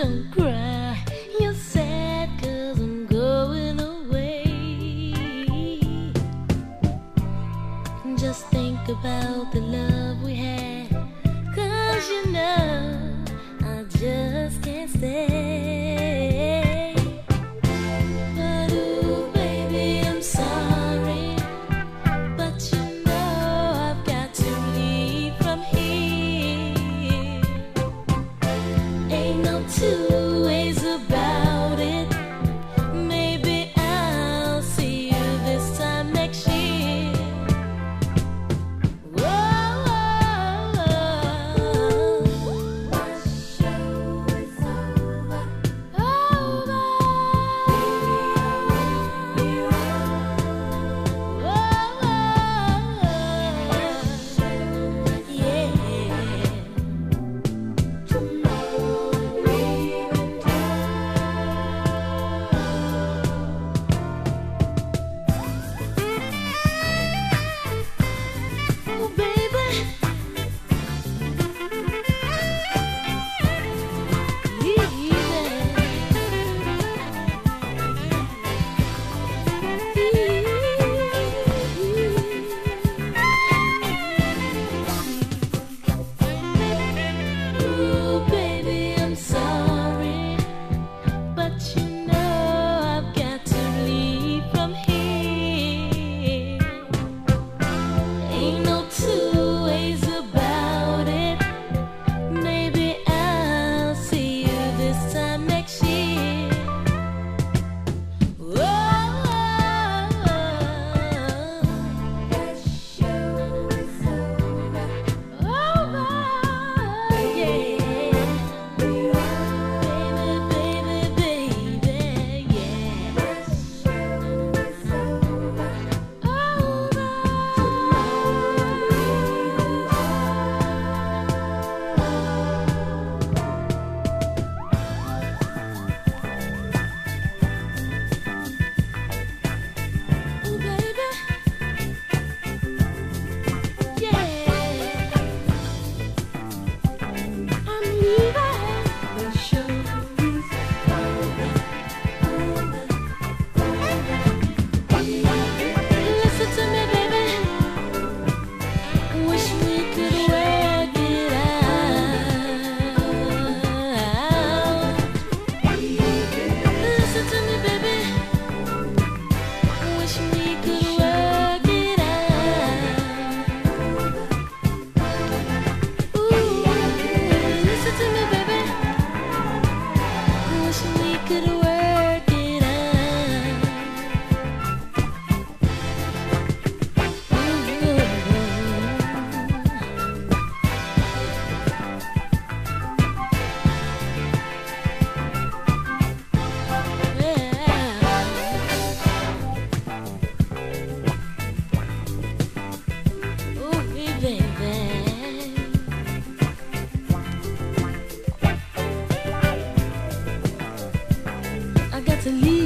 don't cry. You're sad cause I'm going away. Just think about the love we had. Cause you know, I just can't stay. to leave.